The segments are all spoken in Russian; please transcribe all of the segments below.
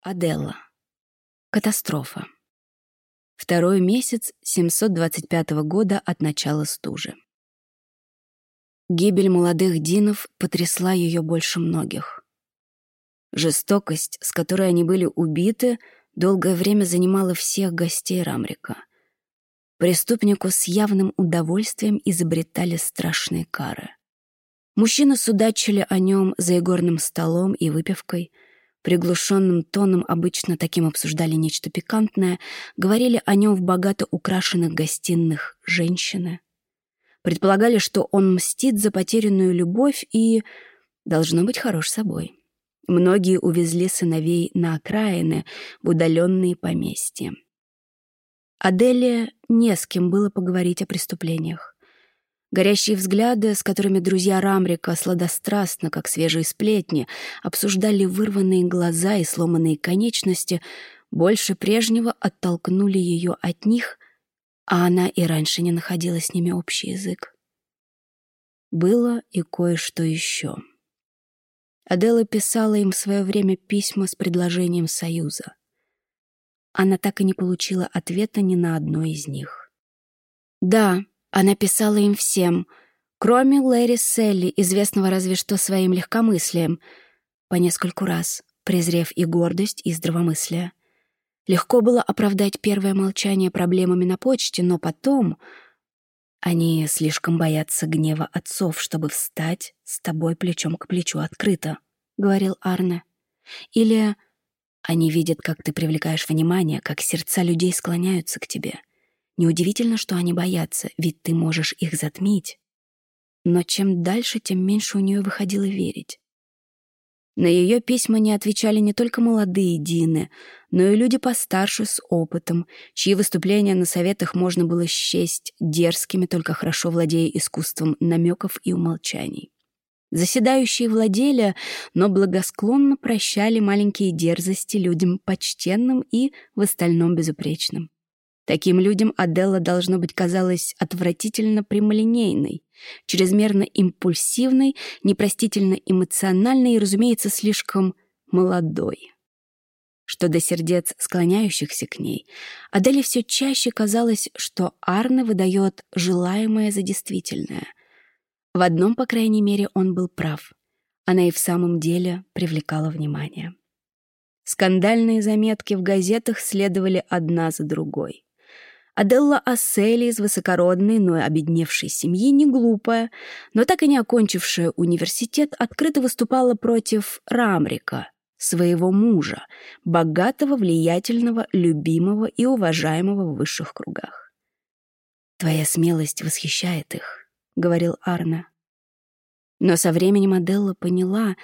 Аделла. Катастрофа. Второй месяц 725 года от начала стужи. Гибель молодых Динов потрясла ее больше многих. Жестокость, с которой они были убиты, долгое время занимала всех гостей Рамрика. Преступнику с явным удовольствием изобретали страшные кары. Мужчины судачили о нем за игорным столом и выпивкой — приглушенным тоном обычно таким обсуждали нечто пикантное, говорили о нем в богато украшенных гостиных женщины. Предполагали, что он мстит за потерянную любовь и должно быть хорош собой. Многие увезли сыновей на окраины, в удаленные поместья. Аделия не с кем было поговорить о преступлениях. Горящие взгляды, с которыми друзья Рамрика сладострастно, как свежие сплетни, обсуждали вырванные глаза и сломанные конечности, больше прежнего оттолкнули ее от них, а она и раньше не находила с ними общий язык. Было и кое-что еще. Адела писала им в свое время письма с предложением союза. Она так и не получила ответа ни на одно из них. Да, она писала им всем, кроме Лэри Селли, известного разве что своим легкомыслием, по нескольку раз, презрев и гордость, и здравомыслие. Легко было оправдать первое молчание проблемами на почте, но потом... Они слишком боятся гнева отцов, чтобы встать с тобой плечом к плечу открыто, — говорил Арне. Или они видят, как ты привлекаешь внимание, как сердца людей склоняются к тебе. Неудивительно, что они боятся, ведь ты можешь их затмить. Но чем дальше, тем меньше у нее выходило верить. На ее письма не отвечали не только молодые Дины, но и люди постарше с опытом, чьи выступления на советах можно было счесть дерзкими, только хорошо владея искусством намеков и умолчаний. Заседающие владели, но благосклонно прощали маленькие дерзости людям почтенным и в остальном безупречным. Таким людям Аделла, должно быть, казалась отвратительно прямолинейной, чрезмерно импульсивной, непростительно эмоциональной и, разумеется, слишком молодой. Что до сердец, склоняющихся к ней, Аделе все чаще казалось, что Арне выдает желаемое за действительное. В одном, по крайней мере, он был прав. Она и в самом деле привлекала внимание. Скандальные заметки в газетах следовали одна за другой. Аделла Ассели из высокородной, но обедневшей семьи, не глупая, но так и не окончившая университет, открыто выступала против Рамрика, своего мужа, богатого, влиятельного, любимого и уважаемого в высших кругах. «Твоя смелость восхищает их», — говорил Арна. Но со временем Аделла поняла,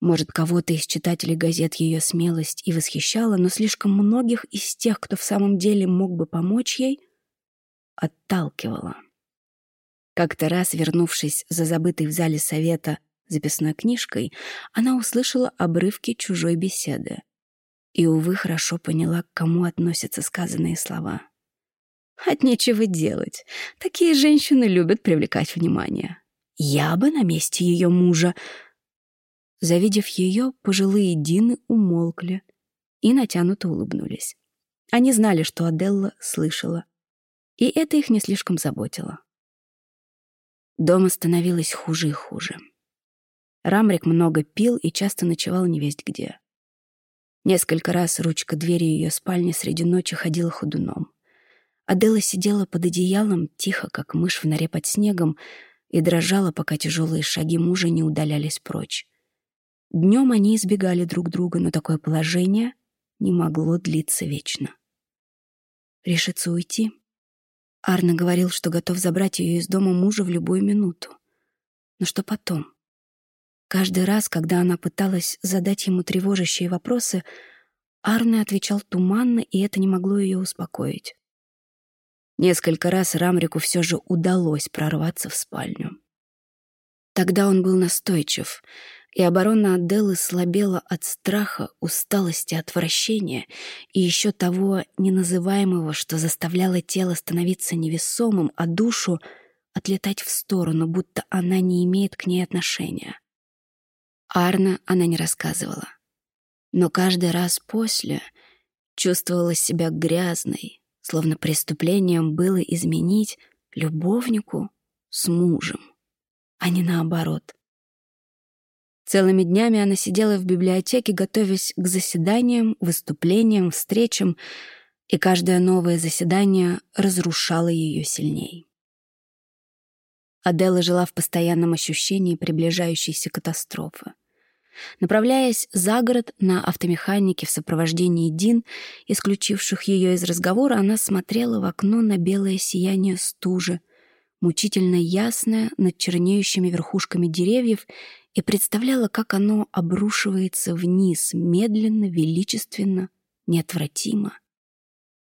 может, кого-то из читателей газет ее смелость и восхищала, но слишком многих из тех, кто в самом деле мог бы помочь ей, отталкивала. Как-то раз, вернувшись за забытой в зале совета записной книжкой, она услышала обрывки чужой беседы. И, увы, хорошо поняла, к кому относятся сказанные слова. От нечего делать. Такие женщины любят привлекать внимание. Я бы на месте ее мужа Завидев ее, пожилые Дины умолкли и натянуто улыбнулись. Они знали, что Аделла слышала, и это их не слишком заботило. Дома становилось хуже и хуже. Рамрик много пил и часто ночевал невесть где. Несколько раз ручка двери ее спальни среди ночи ходила ходуном. Аделла сидела под одеялом, тихо, как мышь в норе под снегом, и дрожала, пока тяжелые шаги мужа не удалялись прочь. Днем они избегали друг друга, но такое положение не могло длиться вечно. Решиться уйти? Арна говорил, что готов забрать ее из дома мужа в любую минуту. Но что потом? Каждый раз, когда она пыталась задать ему тревожащие вопросы, Арне отвечал туманно, и это не могло ее успокоить. Несколько раз Рамрику все же удалось прорваться в спальню. Тогда он был настойчив — и оборона Аделлы слабела от страха, усталости, отвращения и еще того неназываемого, что заставляло тело становиться невесомым, а душу отлетать в сторону, будто она не имеет к ней отношения. Арна она не рассказывала. Но каждый раз после чувствовала себя грязной, словно преступлением было изменить любовнику с мужем, а не наоборот. Целыми днями она сидела в библиотеке, готовясь к заседаниям, выступлениям, встречам, и каждое новое заседание разрушало ее сильней. Адела жила в постоянном ощущении приближающейся катастрофы. Направляясь за город на автомеханике в сопровождении Дин, исключивших ее из разговора, она смотрела в окно на белое сияние стужи, мучительно ясное над чернеющими верхушками деревьев, и представляла, как оно обрушивается вниз, медленно, величественно, неотвратимо.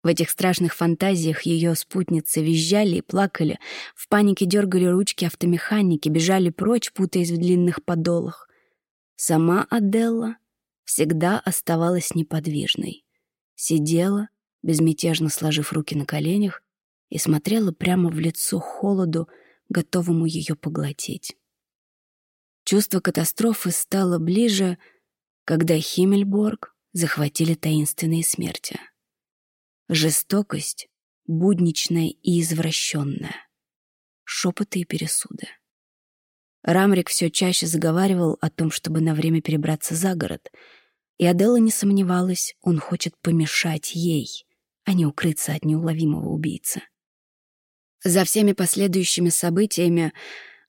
В этих страшных фантазиях ее спутницы визжали и плакали, в панике дергали ручки автомеханики, бежали прочь, путаясь в длинных подолах. Сама Аделла всегда оставалась неподвижной. Сидела, безмятежно сложив руки на коленях, и смотрела прямо в лицо холоду, готовому ее поглотить. Чувство катастрофы стало ближе, когда Химмельборг захватили таинственные смерти. Жестокость, будничная и извращенная. Шепоты и пересуды. Рамрик все чаще заговаривал о том, чтобы на время перебраться за город. И Адела не сомневалась, он хочет помешать ей, а не укрыться от неуловимого убийцы. За всеми последующими событиями,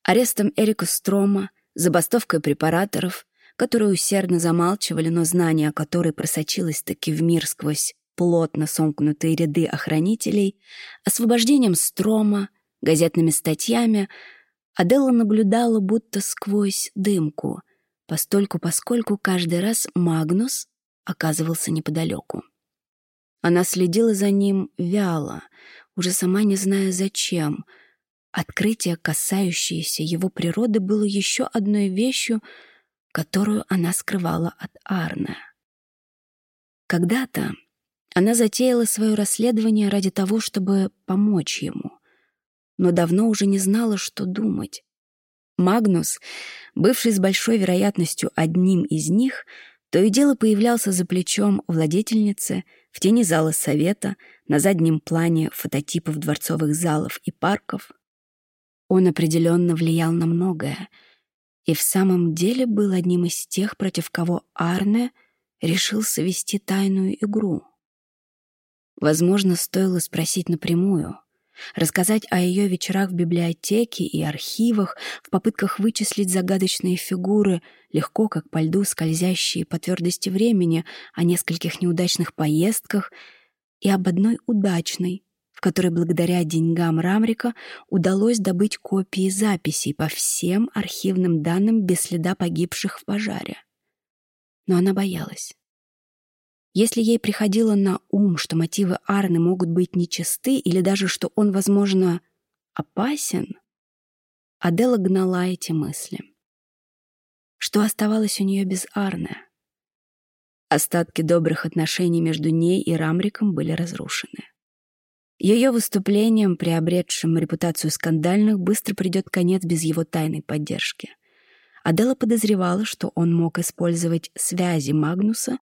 арестом Эрика Строма, забастовкой препараторов, которые усердно замалчивали, но знание о которой просочилось таки в мир сквозь плотно сомкнутые ряды охранителей, освобождением Строма, газетными статьями — Аделла наблюдала будто сквозь дымку, постольку поскольку каждый раз Магнус оказывался неподалеку. Она следила за ним вяло, уже сама не зная зачем. Открытие, касающееся его природы, было еще одной вещью, которую она скрывала от Арна. Когда-то она затеяла свое расследование ради того, чтобы помочь ему но давно уже не знала, что думать. Магнус, бывший с большой вероятностью одним из них, то и дело появлялся за плечом владетельницы в тени зала совета, на заднем плане фототипов дворцовых залов и парков. Он определенно влиял на многое и в самом деле был одним из тех, против кого Арне решил совести тайную игру. Возможно, стоило спросить напрямую — рассказать о ее вечерах в библиотеке и архивах, в попытках вычислить загадочные фигуры, легко, как по льду, скользящие по твердости времени, о нескольких неудачных поездках и об одной удачной, в которой благодаря деньгам Рамрика удалось добыть копии записей по всем архивным данным без следа погибших в пожаре. Но она боялась. Если ей приходило на ум, что мотивы Арны могут быть нечисты или даже что он, возможно, опасен, Адела гнала эти мысли. Что оставалось у нее без Арны? Остатки добрых отношений между ней и Рамриком были разрушены. Ее выступлением, приобретшим репутацию скандальных, быстро придет конец без его тайной поддержки. Адела подозревала, что он мог использовать связи Магнуса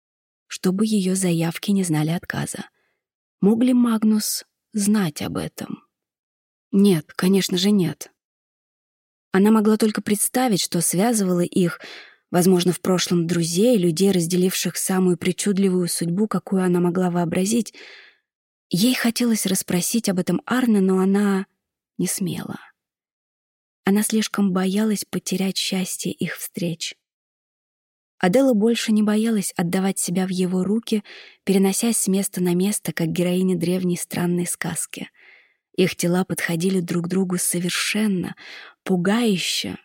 чтобы ее заявки не знали отказа. Мог ли Магнус знать об этом? Нет, конечно же, нет. Она могла только представить, что связывало их, возможно, в прошлом друзей, людей, разделивших самую причудливую судьбу, какую она могла вообразить. Ей хотелось расспросить об этом Арне, но она не смела. Она слишком боялась потерять счастье их встреч. Адела больше не боялась отдавать себя в его руки, переносясь с места на место, как героиня древней странной сказки. Их тела подходили друг другу совершенно, пугающе.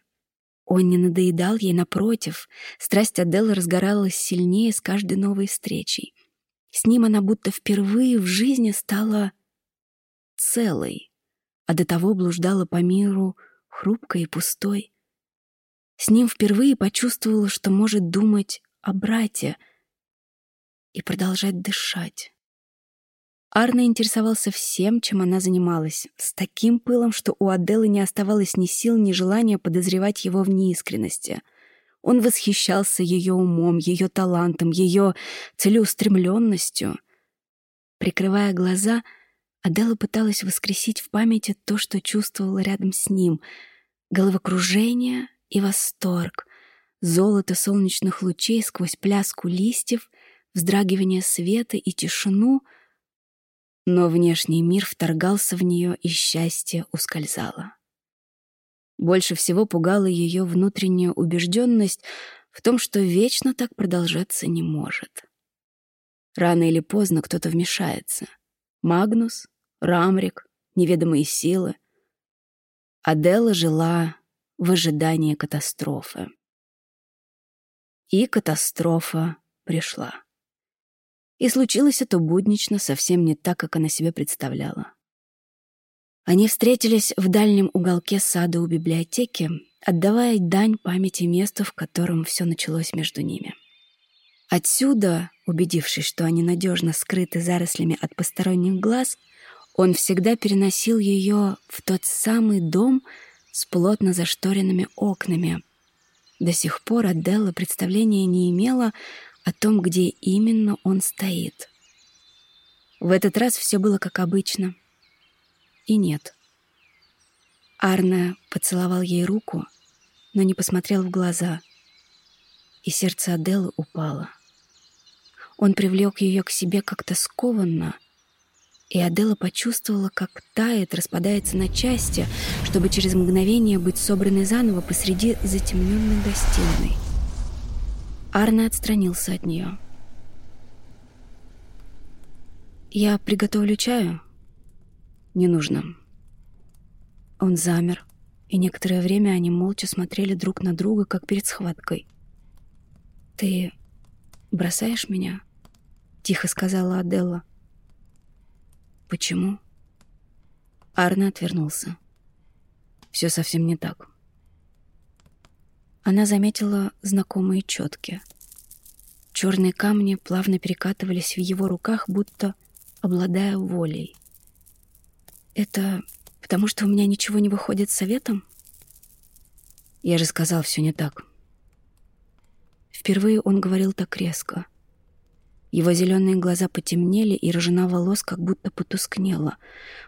Он не надоедал ей, напротив. Страсть Аделы разгоралась сильнее с каждой новой встречей. С ним она будто впервые в жизни стала целой, а до того блуждала по миру хрупкой и пустой. С ним впервые почувствовала, что может думать о брате и продолжать дышать. Арна интересовался всем, чем она занималась, с таким пылом, что у Аделы не оставалось ни сил, ни желания подозревать его в неискренности. Он восхищался ее умом, ее талантом, ее целеустремленностью. Прикрывая глаза, Адела пыталась воскресить в памяти то, что чувствовала рядом с ним — головокружение и восторг, золото солнечных лучей сквозь пляску листьев, вздрагивание света и тишину, но внешний мир вторгался в нее, и счастье ускользало. Больше всего пугала ее внутренняя убежденность в том, что вечно так продолжаться не может. Рано или поздно кто-то вмешается. Магнус, Рамрик, неведомые силы. Адела жила в ожидании катастрофы. И катастрофа пришла. И случилось это буднично, совсем не так, как она себе представляла. Они встретились в дальнем уголке сада у библиотеки, отдавая дань памяти месту, в котором все началось между ними. Отсюда, убедившись, что они надежно скрыты зарослями от посторонних глаз, он всегда переносил ее в тот самый дом с плотно зашторенными окнами, до сих пор Аделла представления не имела о том, где именно он стоит. В этот раз все было как обычно. И нет. Арне поцеловал ей руку, но не посмотрел в глаза. И сердце Аделлы упало. Он привлек ее к себе как-то скованно — и Адела почувствовала, как тает, распадается на части, чтобы через мгновение быть собранной заново посреди затемненной гостиной. Арне отстранился от нее. «Я приготовлю чаю?» «Не нужно». Он замер, и некоторое время они молча смотрели друг на друга, как перед схваткой. «Ты бросаешь меня?» — тихо сказала Аделла. «Почему?» Арна отвернулся. «Все совсем не так». Она заметила знакомые четки. Черные камни плавно перекатывались в его руках, будто обладая волей. «Это потому, что у меня ничего не выходит советом?» «Я же сказал, все не так». Впервые он говорил так резко — его зеленые глаза потемнели, и рыжина волос как будто потускнела.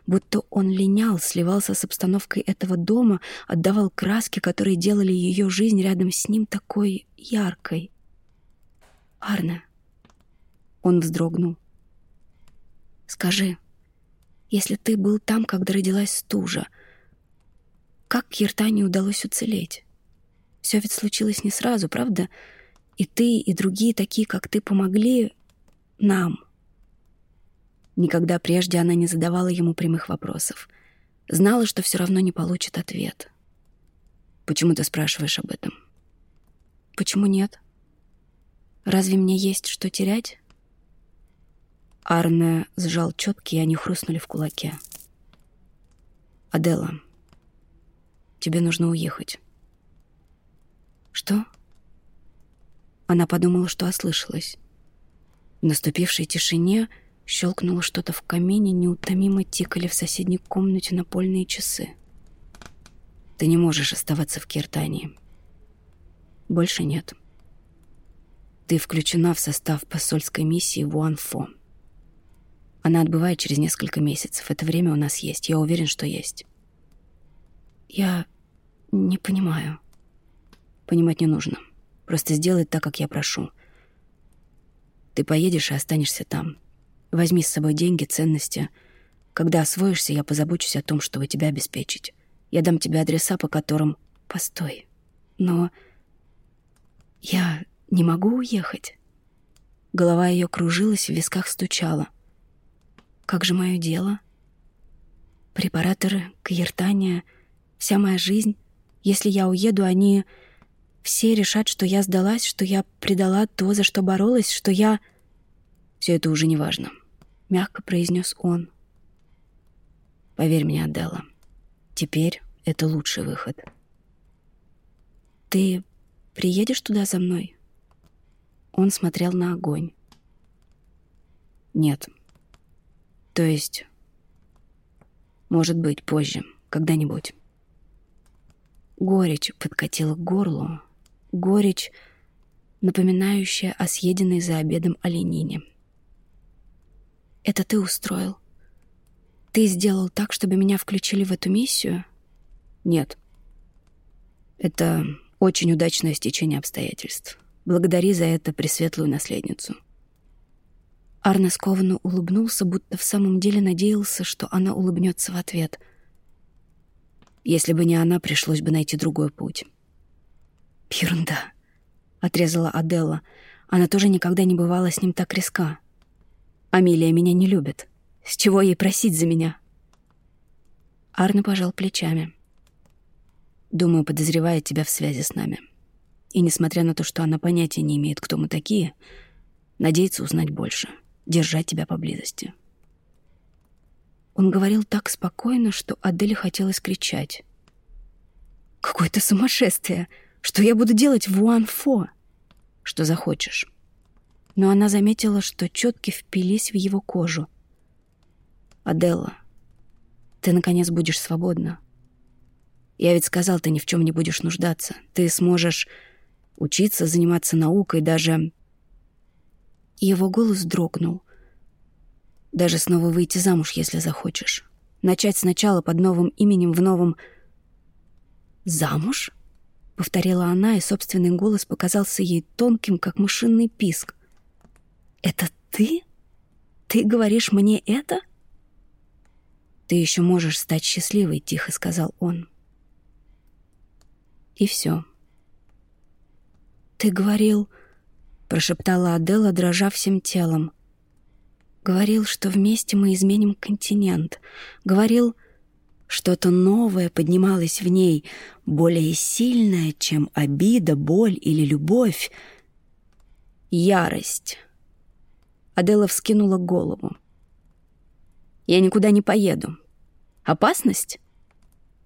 Будто он линял, сливался с обстановкой этого дома, отдавал краски, которые делали ее жизнь рядом с ним такой яркой. «Арне!» Он вздрогнул. «Скажи, если ты был там, когда родилась стужа, как Киртане удалось уцелеть? Все ведь случилось не сразу, правда? И ты, и другие такие, как ты, помогли нам. Никогда прежде она не задавала ему прямых вопросов. Знала, что все равно не получит ответ. «Почему ты спрашиваешь об этом?» «Почему нет? Разве мне есть что терять?» Арне сжал четки, и они хрустнули в кулаке. «Адела, тебе нужно уехать». «Что?» Она подумала, что ослышалась. В наступившей тишине щелкнуло что-то в камине, неутомимо тикали в соседней комнате напольные часы. Ты не можешь оставаться в Киртании. Больше нет. Ты включена в состав посольской миссии в Уанфо. Она отбывает через несколько месяцев. Это время у нас есть. Я уверен, что есть. Я не понимаю. Понимать не нужно. Просто сделай так, как я прошу. Ты поедешь и останешься там. Возьми с собой деньги, ценности. Когда освоишься, я позабочусь о том, чтобы тебя обеспечить. Я дам тебе адреса, по которым... Постой. Но... Я не могу уехать. Голова ее кружилась, в висках стучала. Как же мое дело? Препараторы, каертания, вся моя жизнь. Если я уеду, они все решат, что я сдалась, что я предала то, за что боролась, что я... Все это уже не важно, — мягко произнес он. Поверь мне, Аделла, теперь это лучший выход. Ты приедешь туда за мной? Он смотрел на огонь. Нет. То есть, может быть, позже, когда-нибудь. Горечь подкатила к горлу, горечь, напоминающая о съеденной за обедом оленине. «Это ты устроил? Ты сделал так, чтобы меня включили в эту миссию?» «Нет. Это очень удачное стечение обстоятельств. Благодари за это пресветлую наследницу». Арне скованно улыбнулся, будто в самом деле надеялся, что она улыбнется в ответ. «Если бы не она, пришлось бы найти другой путь». «Ерунда», — отрезала Аделла. Она тоже никогда не бывала с ним так резка. «Амилия меня не любит. С чего ей просить за меня?» Арне пожал плечами. «Думаю, подозревает тебя в связи с нами. И несмотря на то, что она понятия не имеет, кто мы такие, надеется узнать больше» держать тебя поблизости. Он говорил так спокойно, что Аделе хотелось кричать. «Какое-то сумасшествие! Что я буду делать в Уанфо?» «Что захочешь». Но она заметила, что четки впились в его кожу. «Аделла, ты, наконец, будешь свободна. Я ведь сказал, ты ни в чем не будешь нуждаться. Ты сможешь учиться, заниматься наукой, даже его голос дрогнул. «Даже снова выйти замуж, если захочешь. Начать сначала под новым именем в новом...» «Замуж?» — повторила она, и собственный голос показался ей тонким, как мышиный писк. «Это ты? Ты говоришь мне это?» «Ты еще можешь стать счастливой», — тихо сказал он. И все. «Ты говорил...» прошептала Адела, дрожа всем телом. Говорил, что вместе мы изменим континент. Говорил, что-то новое поднималось в ней, более сильное, чем обида, боль или любовь. Ярость. Адела вскинула голову. «Я никуда не поеду. Опасность?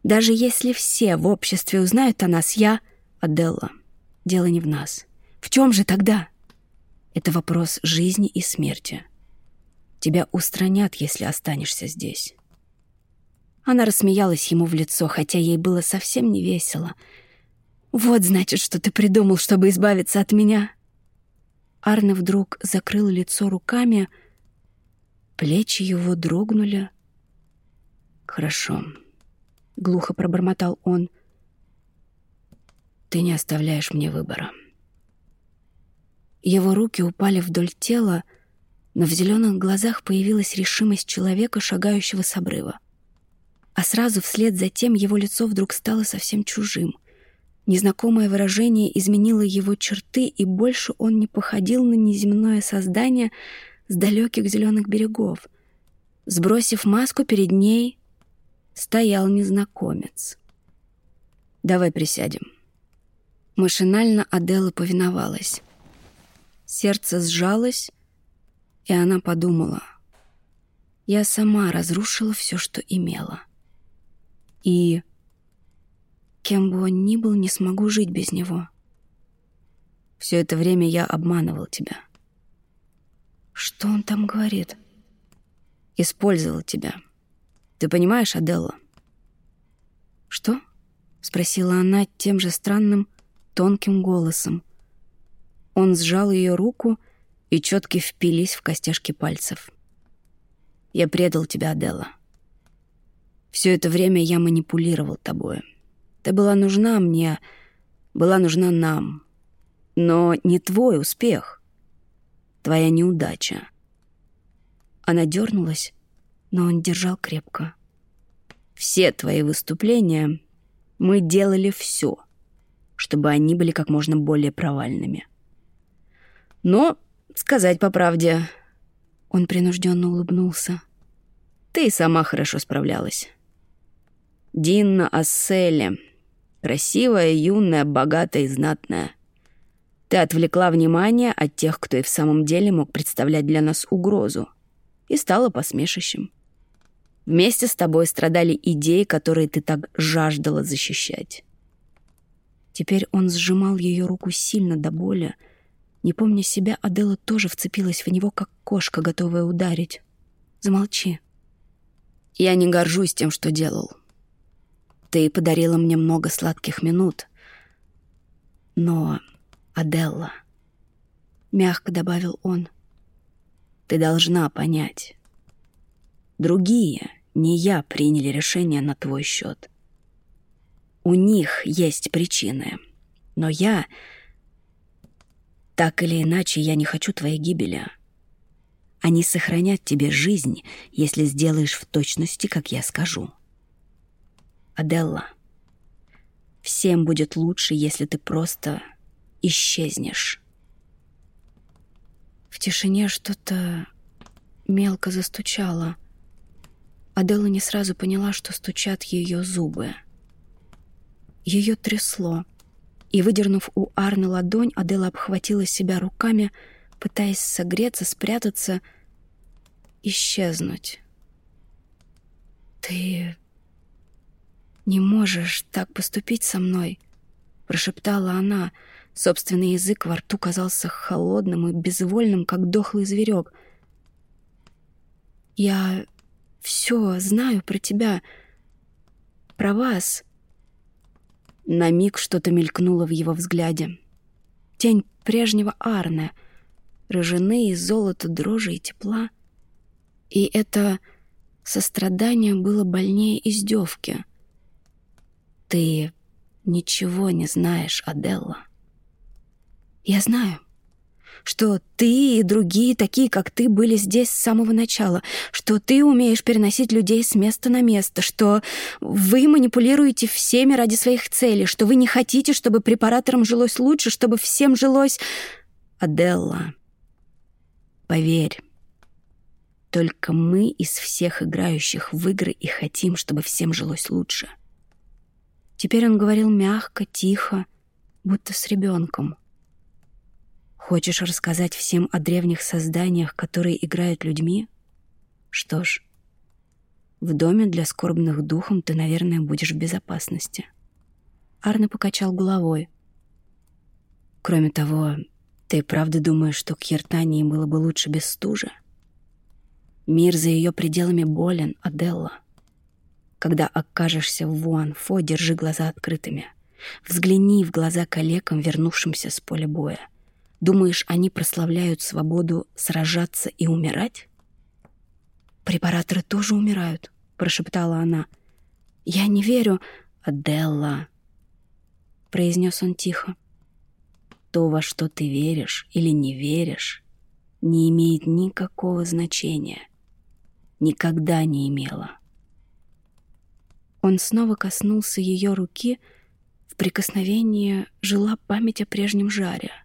Даже если все в обществе узнают о нас, я... Аделла, дело не в нас. В чем же тогда?» Это вопрос жизни и смерти. Тебя устранят, если останешься здесь. Она рассмеялась ему в лицо, хотя ей было совсем не весело. «Вот, значит, что ты придумал, чтобы избавиться от меня!» Арне вдруг закрыл лицо руками, плечи его дрогнули. «Хорошо», — глухо пробормотал он. «Ты не оставляешь мне выбора». Его руки упали вдоль тела, но в зеленых глазах появилась решимость человека, шагающего с обрыва. А сразу вслед за тем его лицо вдруг стало совсем чужим. Незнакомое выражение изменило его черты, и больше он не походил на неземное создание с далеких зеленых берегов. Сбросив маску перед ней, стоял незнакомец. «Давай присядем». Машинально Адела повиновалась. Сердце сжалось, и она подумала. Я сама разрушила все, что имела. И кем бы он ни был, не смогу жить без него. Все это время я обманывал тебя. Что он там говорит? Использовал тебя. Ты понимаешь, Аделла? Что? Спросила она тем же странным, тонким голосом, он сжал ее руку, и четки впились в костяшки пальцев. «Я предал тебя, Аделла. Все это время я манипулировал тобой. Ты была нужна мне, была нужна нам. Но не твой успех, твоя неудача». Она дернулась, но он держал крепко. «Все твои выступления мы делали все, чтобы они были как можно более провальными». Но, сказать по правде, он принужденно улыбнулся. Ты сама хорошо справлялась. Динна Асселе. Красивая, юная, богатая и знатная. Ты отвлекла внимание от тех, кто и в самом деле мог представлять для нас угрозу, и стала посмешищем. Вместе с тобой страдали идеи, которые ты так жаждала защищать. Теперь он сжимал ее руку сильно до боли, не помня себя, Адела тоже вцепилась в него, как кошка, готовая ударить. «Замолчи». «Я не горжусь тем, что делал. Ты подарила мне много сладких минут. Но, Аделла, мягко добавил он, ты должна понять. Другие, не я, приняли решение на твой счет. У них есть причины, но я... Так или иначе, я не хочу твоей гибели. Они сохранят тебе жизнь, если сделаешь в точности, как я скажу. Аделла, всем будет лучше, если ты просто исчезнешь. В тишине что-то мелко застучало. Аделла не сразу поняла, что стучат ее зубы. Ее трясло, и, выдернув у Арны ладонь, Аделла обхватила себя руками, пытаясь согреться, спрятаться, исчезнуть. «Ты не можешь так поступить со мной», — прошептала она. Собственный язык во рту казался холодным и безвольным, как дохлый зверек. «Я все знаю про тебя, про вас». На миг что-то мелькнуло в его взгляде. Тень прежнего Арне, рыжины и золота, дрожи и тепла. И это сострадание было больнее издевки. «Ты ничего не знаешь, Аделла». «Я знаю», что ты и другие, такие как ты, были здесь с самого начала, что ты умеешь переносить людей с места на место, что вы манипулируете всеми ради своих целей, что вы не хотите, чтобы препараторам жилось лучше, чтобы всем жилось... Аделла, поверь, только мы из всех играющих в игры и хотим, чтобы всем жилось лучше. Теперь он говорил мягко, тихо, будто с ребенком. Хочешь рассказать всем о древних созданиях, которые играют людьми? Что ж, в доме для скорбных духом ты, наверное, будешь в безопасности. Арне покачал головой. Кроме того, ты правда думаешь, что к Ертании было бы лучше без стужи? Мир за ее пределами болен, Аделла. Когда окажешься в Вуанфо, держи глаза открытыми. Взгляни в глаза коллегам, вернувшимся с поля боя. Думаешь, они прославляют свободу сражаться и умирать? Препараторы тоже умирают, прошептала она. Я не верю, Аделла, произнес он тихо. То, во что ты веришь или не веришь, не имеет никакого значения. Никогда не имело. Он снова коснулся ее руки, в прикосновении жила память о прежнем жаре —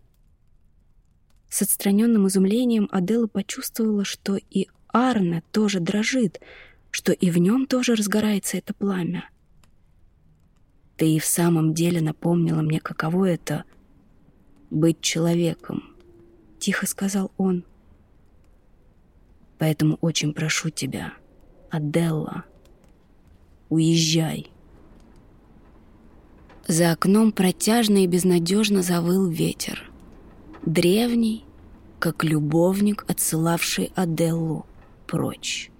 с отстраненным изумлением Адела почувствовала, что и Арне тоже дрожит, что и в нем тоже разгорается это пламя. «Ты и в самом деле напомнила мне, каково это — быть человеком», — тихо сказал он. «Поэтому очень прошу тебя, Аделла, уезжай». За окном протяжно и безнадежно завыл ветер древний, как любовник, отсылавший Аделлу прочь.